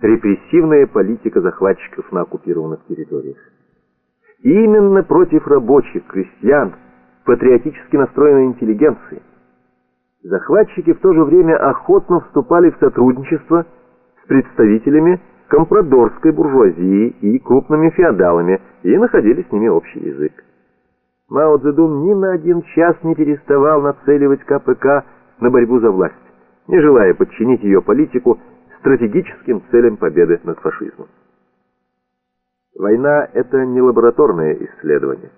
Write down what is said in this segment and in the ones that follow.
репрессивная политика захватчиков на оккупированных территориях. Именно против рабочих, крестьян, патриотически настроенной интеллигенции. Захватчики в то же время охотно вступали в сотрудничество с представителями компрадорской буржуазии и крупными феодалами и находили с ними общий язык. Мао Цзэдун ни на один час не переставал нацеливать КПК на борьбу за власть, не желая подчинить ее политику стратегическим целям победы над фашизмом. Война – это не лабораторное исследование.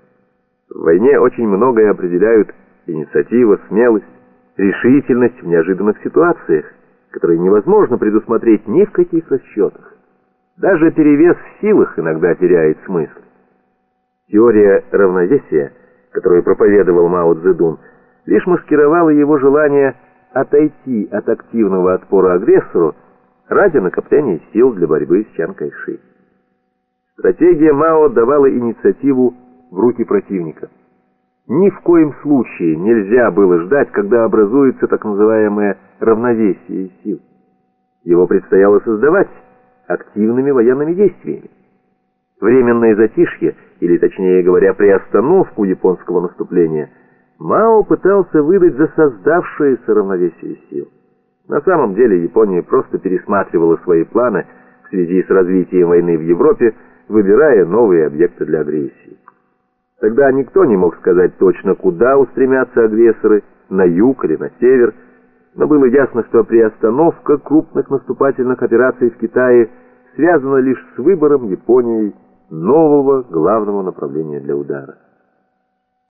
В войне очень многое определяют инициатива, смелость, решительность в неожиданных ситуациях, которые невозможно предусмотреть ни в каких расчетах. Даже перевес в силах иногда теряет смысл. Теория равновесия, которую проповедовал Мао Цзэдун, лишь маскировала его желание отойти от активного отпора агрессору ради накопления сил для борьбы с Чан Кайши. Стратегия Мао давала инициативу в руки противника. Ни в коем случае нельзя было ждать, когда образуется так называемое равновесие сил. Его предстояло создавать активными военными действиями. Временное затишье, или точнее говоря, приостановку японского наступления, Мао пытался выдать за создавшееся равновесие сил. На самом деле Япония просто пересматривала свои планы в связи с развитием войны в Европе, выбирая новые объекты для агрессии. Тогда никто не мог сказать точно, куда устремятся агрессоры, на юг или на север, но было ясно, что приостановка крупных наступательных операций в Китае связана лишь с выбором Японией нового главного направления для удара.